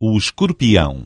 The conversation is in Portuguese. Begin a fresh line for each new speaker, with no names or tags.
o escorpião.